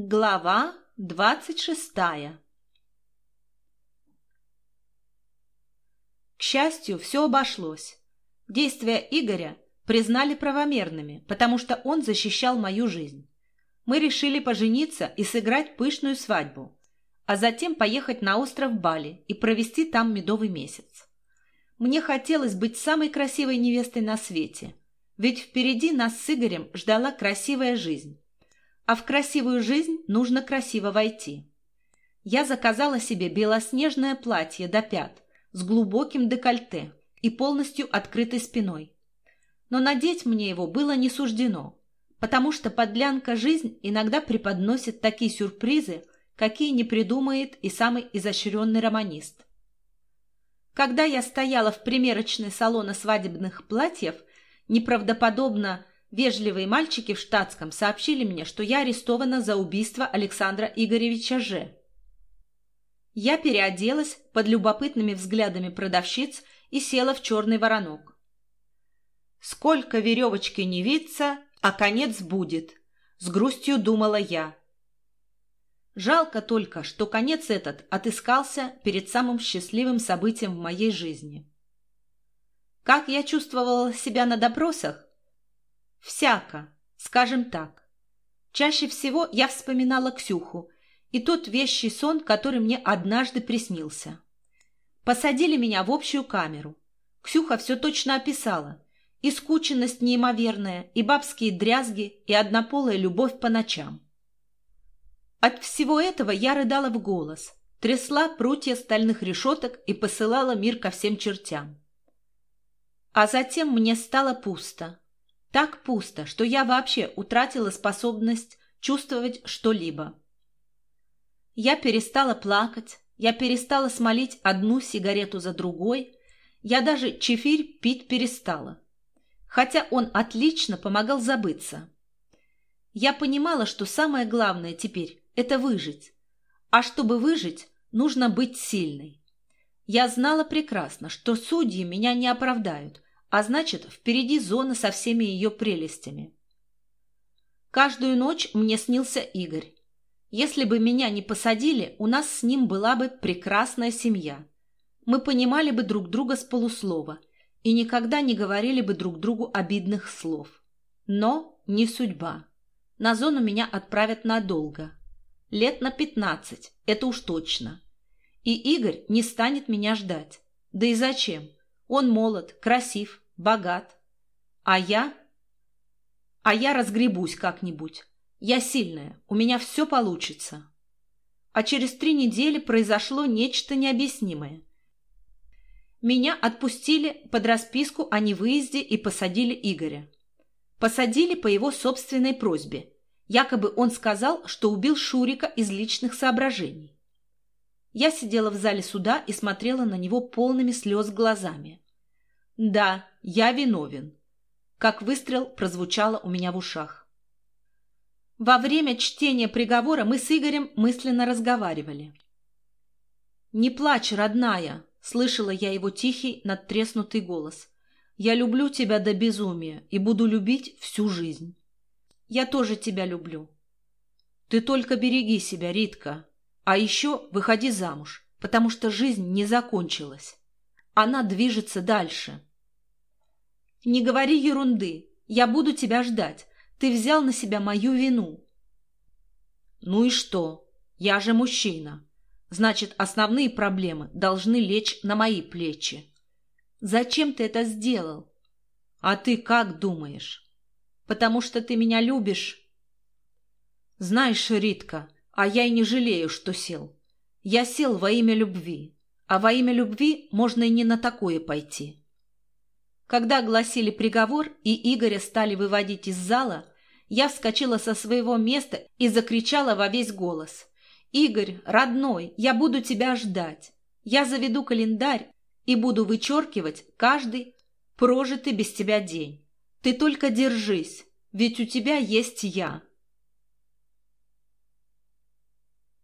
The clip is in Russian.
Глава двадцать шестая К счастью, все обошлось. Действия Игоря признали правомерными, потому что он защищал мою жизнь. Мы решили пожениться и сыграть пышную свадьбу, а затем поехать на остров Бали и провести там медовый месяц. Мне хотелось быть самой красивой невестой на свете, ведь впереди нас с Игорем ждала красивая жизнь а в красивую жизнь нужно красиво войти. Я заказала себе белоснежное платье до пят с глубоким декольте и полностью открытой спиной. Но надеть мне его было не суждено, потому что подлянка жизнь иногда преподносит такие сюрпризы, какие не придумает и самый изощренный романист. Когда я стояла в примерочной салона свадебных платьев, неправдоподобно Вежливые мальчики в штатском сообщили мне, что я арестована за убийство Александра Игоревича Ж. Я переоделась под любопытными взглядами продавщиц и села в черный воронок. «Сколько веревочки не виться, а конец будет», — с грустью думала я. Жалко только, что конец этот отыскался перед самым счастливым событием в моей жизни. Как я чувствовала себя на допросах, Всяко, скажем так. Чаще всего я вспоминала Ксюху и тот вещий сон, который мне однажды приснился. Посадили меня в общую камеру. Ксюха все точно описала. И скученность неимоверная, и бабские дрязги, и однополая любовь по ночам. От всего этого я рыдала в голос, трясла прутья стальных решеток и посылала мир ко всем чертям. А затем мне стало пусто, так пусто, что я вообще утратила способность чувствовать что-либо. Я перестала плакать, я перестала смолить одну сигарету за другой, я даже чефирь пить перестала. Хотя он отлично помогал забыться. Я понимала, что самое главное теперь – это выжить. А чтобы выжить, нужно быть сильной. Я знала прекрасно, что судьи меня не оправдают – а значит, впереди зона со всеми ее прелестями. Каждую ночь мне снился Игорь. Если бы меня не посадили, у нас с ним была бы прекрасная семья. Мы понимали бы друг друга с полуслова и никогда не говорили бы друг другу обидных слов. Но не судьба. На зону меня отправят надолго. Лет на пятнадцать, это уж точно. И Игорь не станет меня ждать. Да и зачем? Он молод, красив, богат. А я? А я разгребусь как-нибудь. Я сильная, у меня все получится. А через три недели произошло нечто необъяснимое. Меня отпустили под расписку о невыезде и посадили Игоря. Посадили по его собственной просьбе. Якобы он сказал, что убил Шурика из личных соображений. Я сидела в зале суда и смотрела на него полными слез глазами. «Да, я виновен», — как выстрел прозвучало у меня в ушах. Во время чтения приговора мы с Игорем мысленно разговаривали. «Не плачь, родная!» — слышала я его тихий, надтреснутый голос. «Я люблю тебя до безумия и буду любить всю жизнь. Я тоже тебя люблю. Ты только береги себя, Ритка, а еще выходи замуж, потому что жизнь не закончилась. Она движется дальше. Не говори ерунды. Я буду тебя ждать. Ты взял на себя мою вину. Ну и что? Я же мужчина. Значит, основные проблемы должны лечь на мои плечи. Зачем ты это сделал? А ты как думаешь? Потому что ты меня любишь. Знаешь, Ритка, а я и не жалею, что сел. Я сел во имя любви, а во имя любви можно и не на такое пойти. Когда огласили приговор и Игоря стали выводить из зала, я вскочила со своего места и закричала во весь голос. «Игорь, родной, я буду тебя ждать. Я заведу календарь и буду вычеркивать каждый прожитый без тебя день. Ты только держись, ведь у тебя есть я».